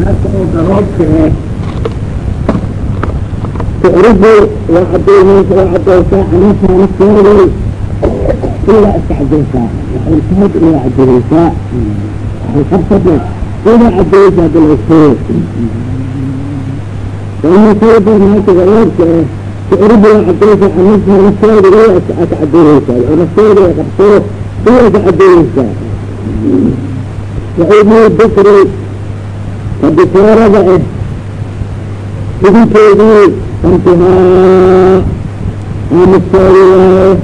naagta oo garoobka eh tucribu waa cadeyneysa waa cadeysaa xaniifa nafteeday ilaa iska cadeysaa waxay tahay ilaa cadeyeysaa qabsade ilaa cadeyeysaa bilaysee nafteeda ilaa iska cadeyeysaa bikri adikaarada ah idinkeedii antihaa aamasteedi waaye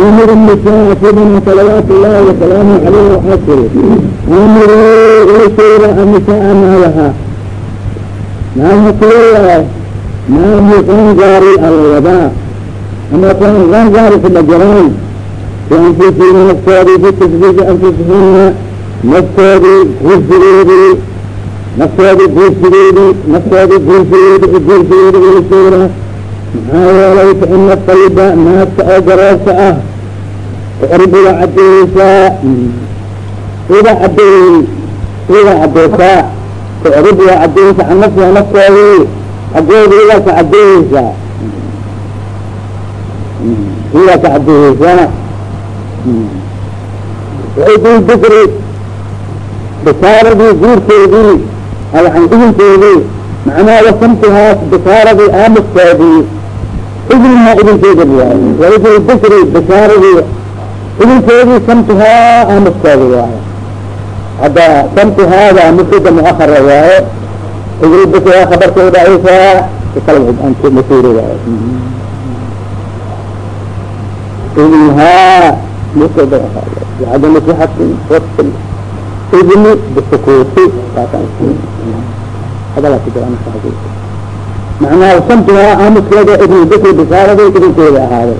aamir nisaa sidana salawaatu llahi wasalaamu caleyh waxaa tiri aamiro ilaseeda anisaa naalaha naamaseeyaa naamu kangaari alwadaa ama kangaari kuba jiraan fi anfusihim naftooda fi tasbiiji naftoodii guursigeedii naftoodii guursigeedii naftoodii guursigeedi guursigeedi ilasheeda maxaa yeelay fa ina tayiba naagta oo garoobka ah. Tucribu waa cadeyeysaa ida cadeey ida cadeysaa tucribu waa cadeyeysaa can nafsiha naftoodii xagooda idaa ka cadeyeysaa idaa ka cadeyeysaa waidii bikri basaaradii guurkeedii aan idinkeedii macnaha wasamtihaas basaaradii aamuskaadii idinhaa idinkeeda waayo waidil basri basaaradii idinkeedii samtihaa aamuskaada waayo hadda samtihaada mufida muahara waaye idil basrihaa khabarkay dhacaysaa kalamasuri waayo idinhaa mufida muahara idn bsukuufi hadala ku jira macnaha samtigaa aamuskooda idn dikri bisaarada idinkeeda ahaaday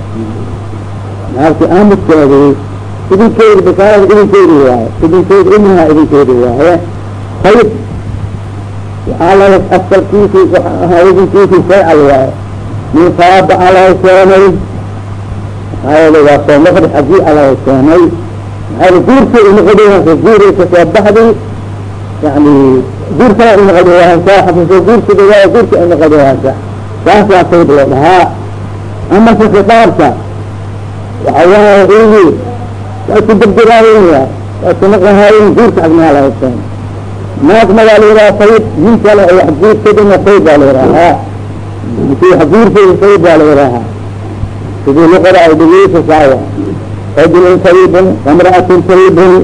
maalki aamuskeedi idinkeeda bisaarada idinkeedi waaye idinkeeda idnaha idinkeedi waaye ayib waxaa lahay asalkiisi waaa idinkiisi sharcal waaye min saaba alahay keenay maxaa yeele waa soomaqdi xagii alahay keenay guurka inaqadhasa guur ka soo baxdi yani guurkana inaqadhasa xafiso guurkada waa guurka inaqadhasa saasaa sayb loo dhahaa. Ama se khitaabka waxa waaye igi waa ku degdegaayenya waa kunaqahaayen guurka xagmaa laga keen naagna waa la yidhaha sayb nin kale oo wax guurkadana sayb baa la yidhahaa maki guurkada sayb baa la yidhahaa sidii luqada ay dhegeysa saawa sayibun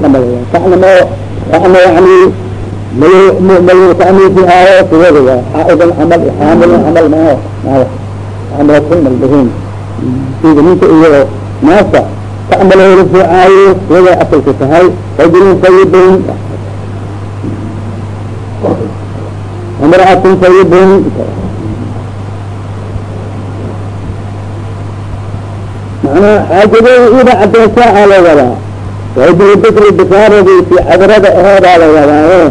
kana ma ana yani maltaamiisihaayo sidooda waa xaa'idan camal xaamilin camal mao camalkun malbahin sida ninka iyo naasa ta'malooda fiicaayo siyada asalka tahay rajulun sayibun wamra'atun sayibun manaa xaajadooda ida cadeysaa aa la wadaa waidii bikri bikaaradii si cadrada ahoodaa la wadaaye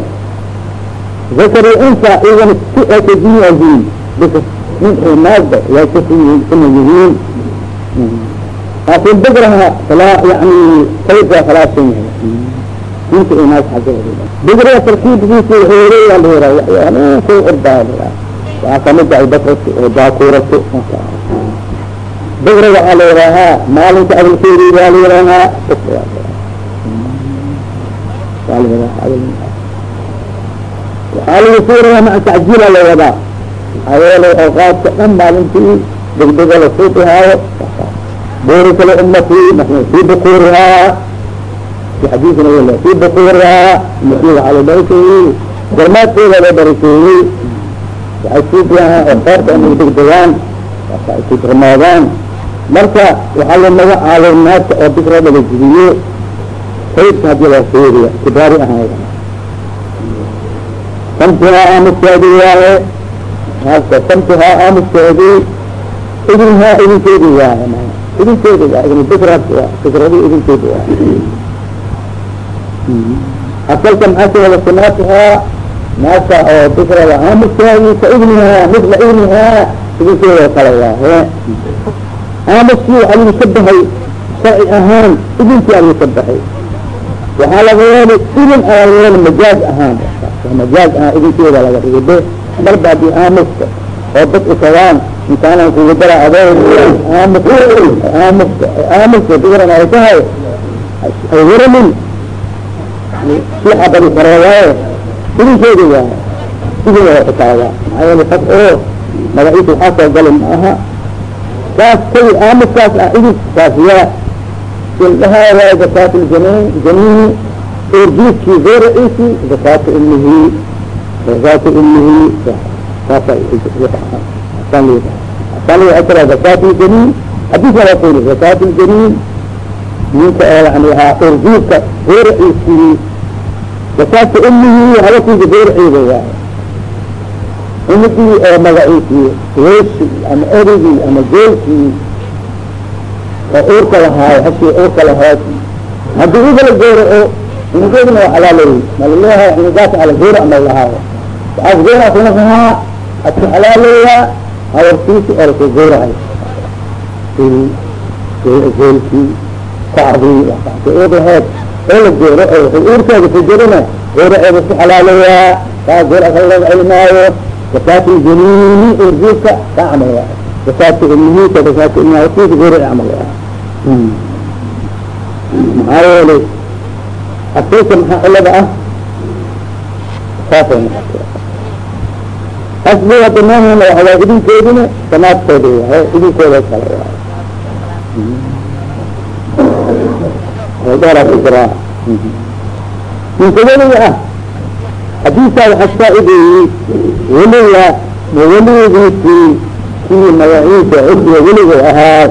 zakari insa idan kasin yihiin bik nin naagba way kuna yihiin laakin bikraha falaa yani sayidkaa khalaafsan yahay ninka iyo naag xaggooda bikriga tarkiibkiisa horeyaa la yiraa waxyaala ku ordaa waa kamida ay bakrati oo baakuurati bigra waxaa la yidhaahaa maalinka abalkeedi waa la yidhaha waxaa lagu suuraya maca tacjiila la wadaa. Maxaa yeelay awqaadka dhan maalintii degdega la suuqihaayo buurika liummatii fi bukurihaa fi xadiisina wala fi bukurihaa ummatii waxaa la barakeeyey garmaadkeeda la barakeeyey waxay suuqiyahaa oo qoorta inay degdegaan ku garmaadaan marka waxaa la magacaabay naagta oo bikrada la jidiye saydka haddii loo fiiriya kibaari ahaan samtihaa aamuskeedi waaye halka samtihaa aamuskeedii idinhaa idinkeedi waaye idinkeedi waa idin bikra bikradii idinkeedi waaye. Asalka maxaa wada sinaatihaa naagta oo bikrada aamuskeedi ka idnihaa misla idnihaa idinkeeda kale waaye aamuskii waxaa lagu shabahay sharci ahaan idinkii a lagu shabahay waxaa laga yeeli idin ayaa laga yeeli majaaz ahaan majaaz ahaan idinkeeda laga dhigay be marba haddii aamuska oo dad ukadaan intaanaan kuga dara adoo aamus aamuska aamuska digaran ay tahay ay waramin sixa badi kare waaye idinkeedi waay idin waa utaagaa maxaa yeele fad oo magaciisa waxaa soo gali ma aha kaas kay aamuskaas ah idin kaas yaa ildahaa waay zakaat ljaniin janiini orjiiskii zooriciisi zakaatu ilmihi zakaatu ilmihi saasa waay umidii oo magaciisii weesi ama erigii ama jeelkii oo uurka lahaayo hashii uurka lahayd haddii igala gooro unugeedina waa xalaaleey malaleeyahay unugaas ala goora ama lahaayo waxaas goora kuna rahaa adku xalaaleeyaa hawarkiisi oo laku goorahay jeelkii kacdii uur lahayd. Oo la gooro oo uurkeeda ku jirina gooraceeda ku xalaaleeyaa kaa goor aka laga celimaayo zakaat ljaniini urjiifka kaa camal waay zakaat ilmihiika zakaat ilmihatiisa goora camal waay maxaa yeelay asayka maxaa cilada ah saasay noqotay asli hadda maahana waxawaa idinkeedina sanaadkooda waaye idinkooda kale waaye dheeraa ku jiraa ninka weliga ah hadiisaa waxa faa'ideeyey weliga maweligiisii kii magaciisa cusga weliga ahaa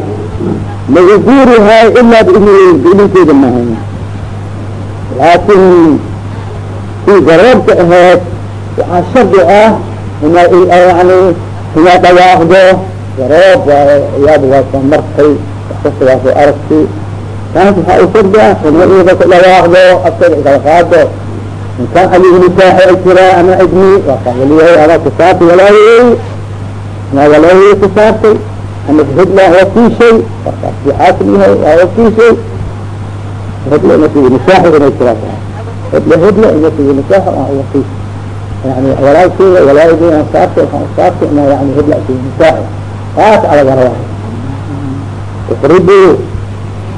maguguurihay ilaa idinkeeda mahan laakin kii garoobka ahayd waxaa shardi ah ina yani inaad dhawaaqdo garoob soo martay wakasta waa soo aragtay taas waxaa u shardi ah ina ida ku dhawaaqdo afkeeda kala qaado inkaan adigu nikaaxi ay jiraa ama idni waa adaa kusaabtay walaahiyey anaa walaahiyey kusaabtay ama hidla wakiishay warkaas xaakim yahay waa wakiishay hidla inasiga nikaaxi inay jiraa hidla hidla inasiga nikaax waa wakiis yani walaalkeeda walaahiyey aan saabtay waxaan usaabtay ina yani hidla asiga nikaaxi taas alaga rabaa tukribu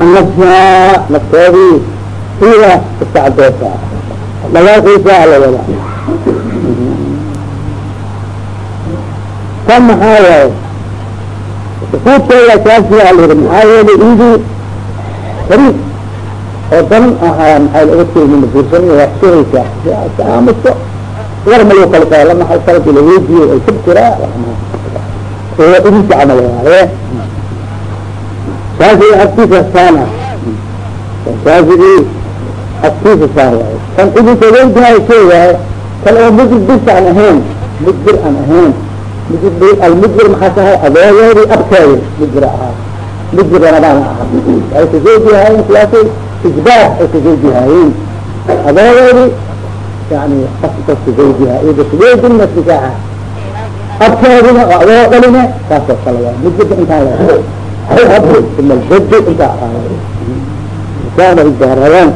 annafsaa nafteedii ida istacdoosaa dhawaaqiisa ala wada kan maxaa waaye sukuudkeeda kaasi ala yiri maxaa yeelay idi fariid oo dan ahaa maxaa laga teegin guursan waa xishiraysa aamusto war ma loo kala qaada lama halkalki la weydiyo ay kubtiraa oo idinka camal waaye shaafici agtiisa saana shaafici agtiisa saan waaye kan shey waaye kan oo mudbir bis aan ahayn mudbir aan ahayn mudbir almudbir maxaa tahay adoogeedi abkeedi mudbir ahaa mudbir ramadaan ahaa ay kazawjihaayeen siyaasi ijbaar ay kazawjihaayeen adoogeedi yani askas kazawjiha ida kaweydin nikaaxa abkeedina oo adoo dhalina saas oo kale waay mudbirka intaan leehay uma ljadi intaa ahaay kaana ijbaarayaan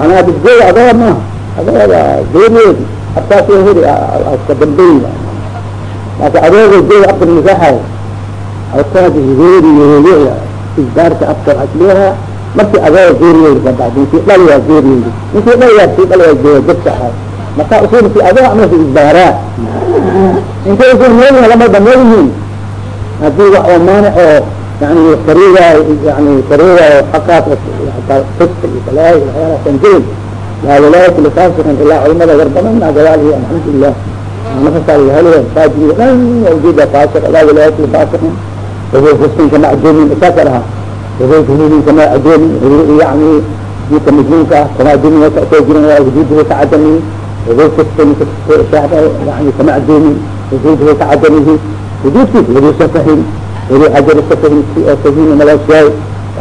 macnaha bisgooda adoo maaha adooda geeriyeedi abkaas heri ka dambeyn marka adooga jooga abka nikaaxay abkaas geeri yeeliya isbaarka abka waxaa leeyaha markii adooga geeriyeedi ka bacdi ninkii dhal waa geeriyeedi ninkii dhal marka usul si adoo amasa isbaaraa inkay usul meelihin lamada meelihin haddii wax oo maanic oo yani sariga yani sariga xaqaas fiska iyo falaaha iyo waxyaalasan jirin laa wilaayata lifaasikin ilaa culimada war badanna gadaalihi alxamdulilah nafasaalhaliya faajigi dhan mawjuuda faasiq laa wilaayata lifaasikin wuxuu fiskinka macjuumin isaasa dhaha wuxuu hujuudin kama ajuumin yani jidka majnuunka ah kama ajuumin waka soo jirin waa wujuuduhu kacadamihi wuxuu fiskin yani kama ajuumin wujuuduhu kacadamihi wujuudkiis wujuudka fahim wadi xajar safahin si oo sahin malaashaay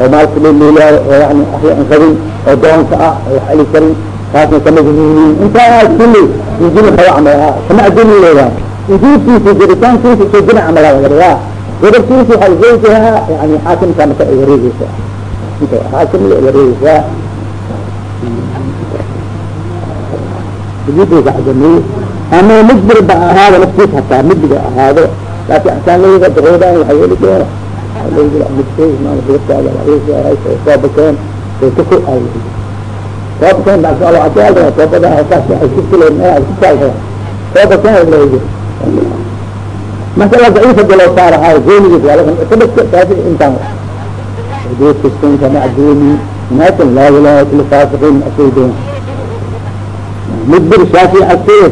oo maalka leliilaayo oo yani ahya an qabin oo doonka ah oo wax ali karin taasna kama zuhuuliyin intaas kulli injili kaba camal kama adini leedahay wujuudkiisa jiritaankiisa soo jina camala lagaryaa godabkiisa waxay zawjahaa yani xaakimka marka ay wareegeysaa inta xaakim wareegeysaa sujuudu kacdamiye ama mujbir ba ahaado naftiis hataa mudbiga ahaado laakin axkaan laga daroodan waay weli dheer soo bakeen saytako ay soo bakeen aal soo bada iskutilen iskutaal soo bakeen lahiji masala daciifa galoo saarahay goonigiis kadhagta taasi intaan duudkasunka macduumi naakan laa wilaaha ila faasiqiin asaydoon mudbir shaafi asir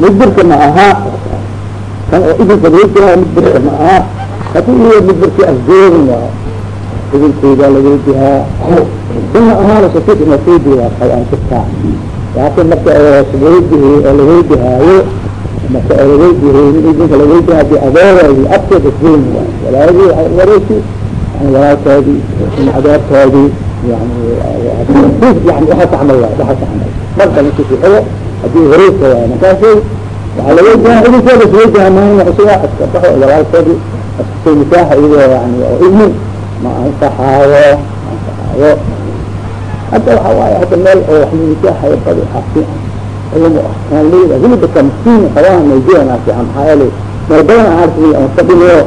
mudbirka ma ahaa kan oo idinka weydihaa midbirka ma aha haddii iy midbirki asdoogin waa idinkaydaa la weydihaa dana amaalsakid ina weydiyaa kay aan jirtaa laakin marka weydihi oo la weydihaayo marka oo laweydihay in idinka laweydihaa di adeegaadi abkeed asdoogin waa walaadii wareysi walaalkoodii in adeerkoodii yani yani waxaas camal waay waxaas camal marka makiisa haddii wareysa waay markaasay waa laga idinkooda isla jahmaan iskabao walaalkoodi iskasoo nikaaha iyagoo yani oo idmin ma ansaxaayo ansaxaayo hadda waxa waaye hadda meel oo wax nikaahayo badi asi ayago aan leeyahay hilibaka miskiin qabaa naijeria naafica maxaa yeelay meel badan aan arki aan ka dhimiyo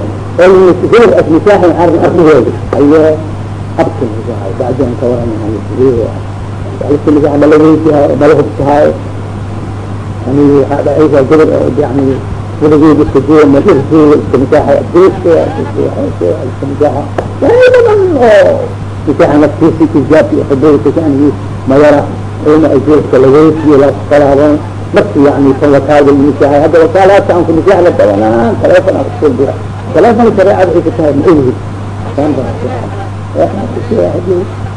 oolnikaahood as nikaahan arki ardahooda ayo abka nikaahay bacdi aan ka waran nikaahay bala nikaahay bala hubkahaayo anigi waaa dhaay waa gabar yani weligeed iska jooga mairsooda iska nikaaxa adeeska iska nikaaxa yani badan oo nikaaxa naftiisi ijaabki xubooda anigi mayara ilma ajeeska laweysiyo laskalahaban nafti yani kan wakaalba nikaaxa hadda wakaalaadka aan ku nikaax la badanaan taleefon aan ku soo dira taleefon shareecada ay ku tahay ma ogi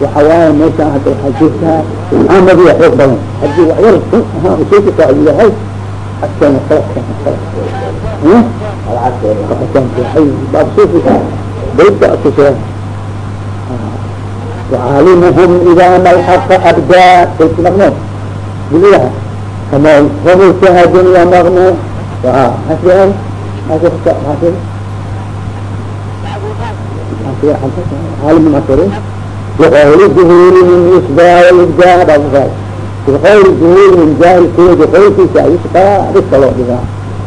فيسي فيسي أكلام الغير ما في قبلوسي أنقية توقيت الغير ملك الله أجيب أنا وحا وقيتي إبلان توقيت الإسلام أي كتاب تفريد كان بقى مصر فمن أدعوها أجاء خطرة إذا على إجابة الغبوة إجابة الغبوة على أكل الشيء ولما أتى إجابة الغبوة في الصلاة أصلا لا الأصل على كل حال مهم وحوايا وحوايا ما شاء هذا حديثها أما بي حوق بهم حديث وحير ها وشيك فعلي هاي حتى نخلق ها العصر حتى في حي باب صوفي بيت أسسه وعالمهم إذا ما الحق أبدى قلت مغنون بليها كما هم شهد يا مغنون وها حسبهم حسب حسب عالم المصري بقول الظهور من إشباع والإبداع بعد ذلك بقول الظهور من جاهل كل بقول في شيء يشبع بالصلاة بها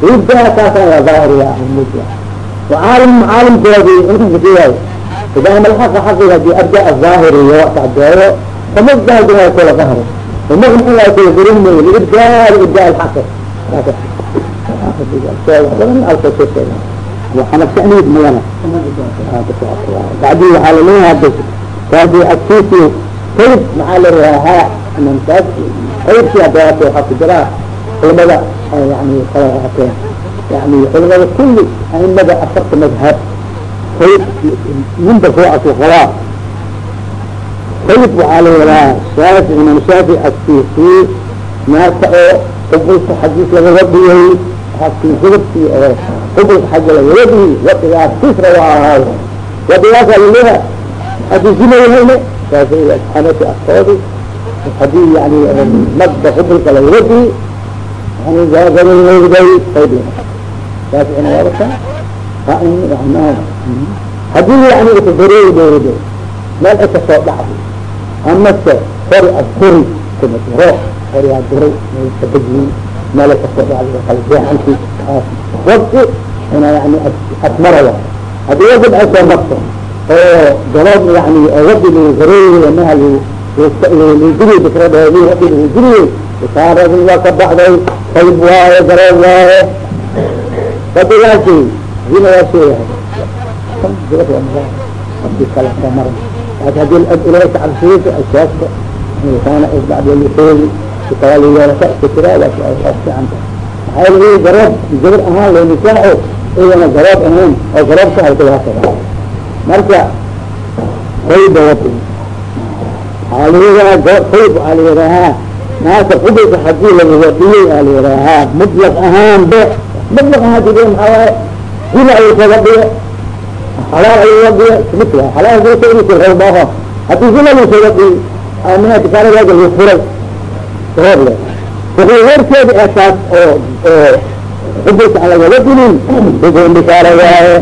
إبداع كاسا ظاهر يا المبدع وعالم عالم جوابي انت بكيه إذا هم الحق حقيقة دي أبدأ الظاهر وقت الدعوة فمبدأ بها كل ظهر ومغم الله يقول ظلمه taas agtiisii qayb maxaa la rahaa mintaas qaybkii adeeato waxaa ku jiraa culamada yani kala ateen yani culamada kulli aimada afarta madhab qayb minba ruucasu qabaa qayb waxaa la yahaa shaafic imaam shaafic agtiisii naarta oo qubulka xagiis lagaga dhigay akin hudabkii oo qubulka xagga lagaga dhigay wadigaa sis waa ahaay wadigaasa laleeha aduu zinayahayna saasxanati afkoodi haddii yani magda yani zaazanlagday qaybina shaaficina waabata haddii yani itadarey lawado meel ita soo dhacdi amase qori adkuri kumatiro qori adduray meelkabajin meel ita soo dhacdi kala jeexanki wadi ina yani asmaraya haddii wadi ay soo marto oo galood yani wadi lagugareeyey maha lagudiriy fikradoodi wadi lagudiriye isaaradin waa ka baxday qayb waaye galood waaye. Badigaasi adina waa sheegahay haddii kala kamar laaki haddii ilaasa carfiisa ashaasta insaan bacdaliseedi kitaaliyeerasa iskatiraadaas waa ficanta maxaa yeelay galood gabar ahaan loo nisaaco iyana galood ahayn oo galoodka halkada hasaba marka qayba aliyadaqayb aliyarahaa naasa xubayka haddii laga wadiyay aliyarahaa mutlaq ahaan be mutlaq ahaan tige maxaawaaye guna ay kaga dhiye xalaal ay wadiye mit xalaal rabaaho haddii guna la kaga dhiy amina kisaanadaga lagu furay sabab le wuxuu horteeda esaas oo oo xubayka aan laga wadinin xugun bishaara waaye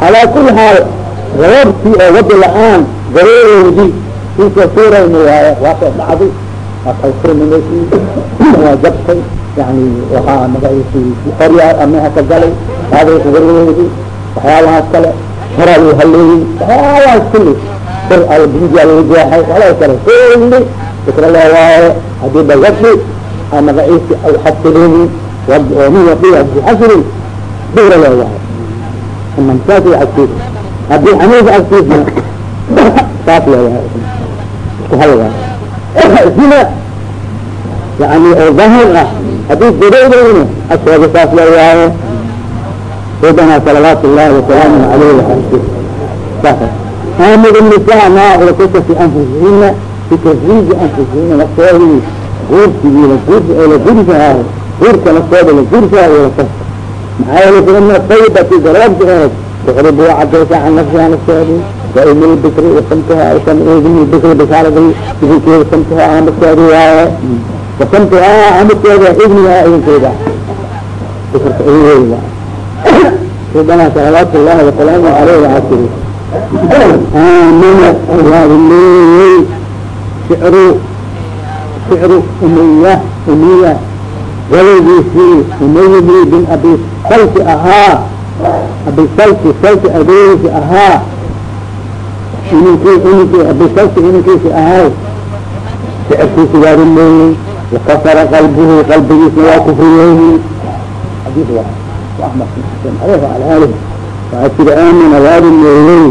calaa kuli xaal garoobtii oo wadi la'aan garoodi kiisoo suurayna waaye waa soo dhacday waa kalfurminaysi waa jabtay yani waxaa magaciisi qoryaa amaha ka galay aadayka garoodi waxyaabahaas kale horaa haleeyey waxyaabahaas kulli bir albinjia lagu jeexay wala kale fikra le waaye haddii ba wadi a magaciisi ay xasirini oo min wadiya xasirin fikra le waaye amansaas agtiis hadii xaniifa agtiisna saas leeyahay isku hal waay zina yani oo zahir ah hadii gudaybayna asooga saas leeyahay saydana salawaat llahi wasalaamu alayh waali saas amir النساء ma aklakaka fi anfusihina bitazwiji anfusihina naftoodii guursigii la guurs oo la gursaayo guurka naftooda la gursaayo lakas maxaa yeelay faina taybati garoobta eed تغرب وعديت عن نفسها نفسها وإن البكر وسمتها وإن البكر بشارة بذكر وسمتها عن نفسها وسمتها عن نفسها ابنها ابن كذا ذكر تأويل سيدنا صلوات الله وسلامه عليه وعسره آمن الله بالليل شعر sicru umayya umiya gabaygiisii umayyi bin abi salki ahaa abisalki salki adeegiisi ahaa inink inink abisalki ininkiisi ahaa sicirkiisi waarumeeyey wakasara qalbuhu qalbigiisna waa kufriyeeyey xadiis wa axmed bin xasan aleh ala alih waa fircaanina waarumeeyey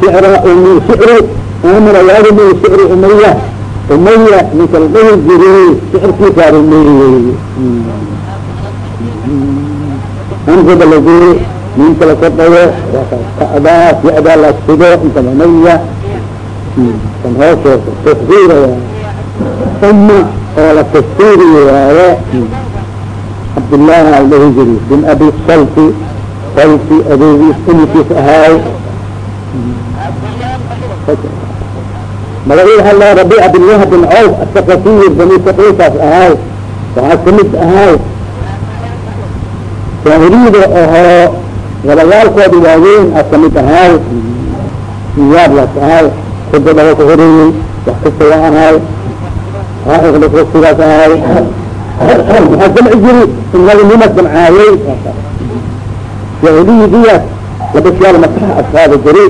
sicra umi sicru rumeeyey sicru umaya umaya ninka la dhahi jiray sicirkiisaa rumeeyey anfada laguri ninka lakordhayo kadaas ya-daa la sido inta lamaya kan hoosoosa tasdiira uma oo la tasdiiriyo waaye. Cabdillaahi al dhahi jiri bin abi salti salti adeegiis umkiis ahaay magaciid hala rabiica bin wahb bin cawf asaqafiy bani saqiisaas ahaay waxaa ka mid ahaay jaahiliyada ahoo gabayaalkooda waaweyn a ka mid ahaay iyaablaas ahaay kudadaba ku horeeyey wax kasta waa ahaay sidaas waxaa samci jiri inaga nima samcaayey jaahiliyadiyaas labasyaal masax ashaaba jiray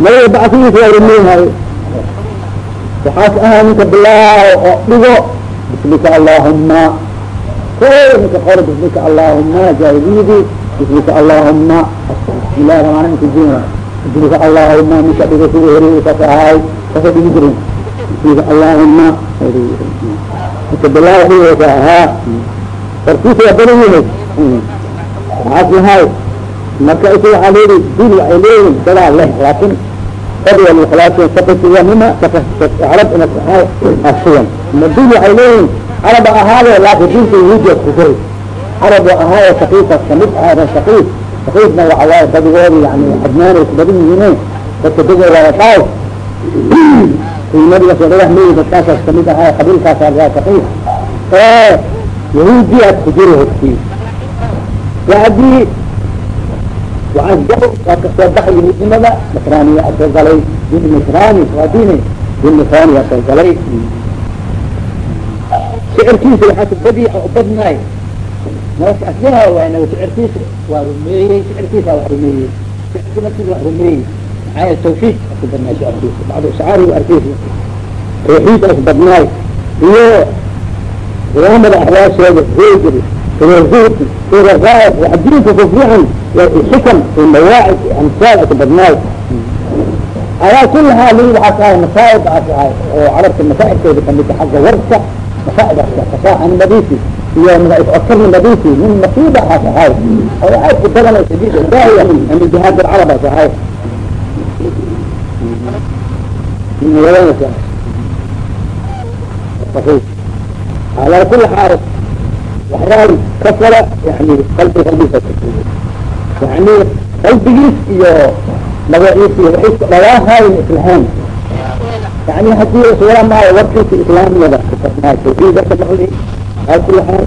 magaga bacsigiisa waa rumeynhay waxaas ahaa ninka bilaaw oo dhigo bismika allahuma ninka qor bismika allahuma jaahiliyadii bismika allahuma bismillahi ramaan kujina bismika allahuma ninka dhigo sida hore saas ahaay saasa dhigi jirin bismika allahuma ninka bilaaw dhigosa ahaa. Korkiisa waa badan yahay. Waxaas yahay marka is waxaa leeyihi dil waxay leeyihiin dadaa leh laakin fadwa ikhlaasin sakasiyanima carab ina asiyan ma dil waxay leeyihiin caraba ahaade laakin dinka yahuudiya kufuri carab ahaaye sakiifas ka mid ahaade sakiif sakiifna waxa waaye badigoodi yani adnaan ay ku badan yihiin dadka dega waa dhaaf nabiga soo dhagax meyi dadkaasaas ka mid ahaay qabiilkaasa waa sakiif yahuudiyaad ku jiri hogtii wa haddii waaa waa ka soo baxay yahuudnimada nasraaniya soo galay din nasrani waa dini din nasrani aa soo galay sicirkiisa waxaa ku badi badnaay nolosha asliha waay naga sicirkiisa waa rumeeyey sicirkiisa waa rumeeyey sicirki naftiisa waa rumeeyey maxaa yeele tawxiid aku badnaay sicirkiisa bacdu shacaari arkiisa tawxiid as badnaay iyo qiyaamada axwaasheeda hoogiri الزهد الرغائب وحدين تفضيعا والحكم والمواعظ امثال اتبناي على كل هذه الحقائق مصائب وعرفت المسائل كيف كان يتحقق ورثة مصائب فصاح عن مبيتي هي تأثر من مبيتي من مصيبة هاي أو عارف الدولة الشديدة الداهية من جهاد العرب هاي wadana على كل waxraali ka fala yani qalbiga qalbigiisa yani qalbigiis iyo magaciis iyo waay dhagaahayn islaam yani haddii suura maayo warkiisa islaamiyada kusabnaay tawxiidaka maqli aaku lahay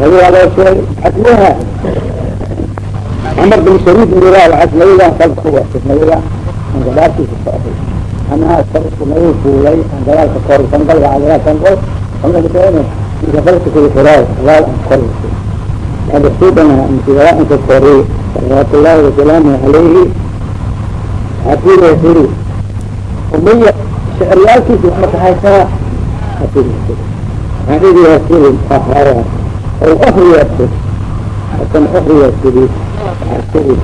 nabi waa loo sheegay cadwaha cumar bin sharif mira waxaas nabigaan qalka waasay nabiga aan gadaashiisa socday anaa sabku nabiga fuulay aan gadaalka koor sangalga aan gadaal sangol sangalka gobolkakuraay abaal aan kor adxsuudana msiaanka kore salawaat ullaahi wasalaamu alayhi afiilasiri umaya shicriyaalkiisa wax marka haysaa afiilasiri anigasiri ahaya o ohriyaasir akan ohriyaasiri asiri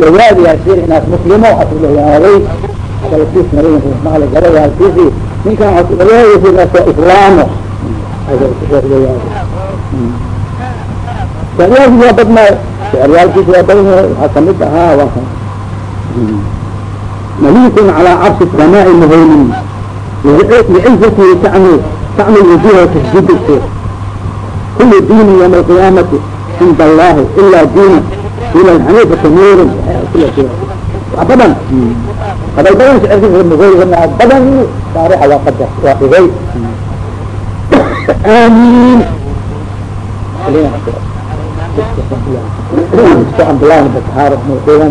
dhawaad yaasir inaas muslimo asu dhawaaday kalkiis nabiga maala garo yaalkiisi ninkaan asu dhawaadaysa inaasoo islaamo shecyaalkiis waa badnaayo shecyaalkiis waa badnaayo waxaa ka mid ahaa wa malikun calaa cabsi samaa'i muhaymin licizatii tacmi tacmi wujuha tasjidise kulu diini yawma alqiyaamati cinda allahi ilaa diina diinan xaniifata nuurin wax badan hadal badan shecirkiisa muhaymin badan taarixa waa qadar waa dhigay آمين خلينا عبد الله بن حارث موقولا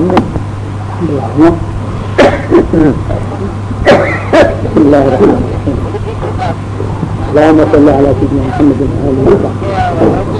بسم الله الرحمن الرحيم اللهم صل على سيدنا محمد وعلى اله وصحبه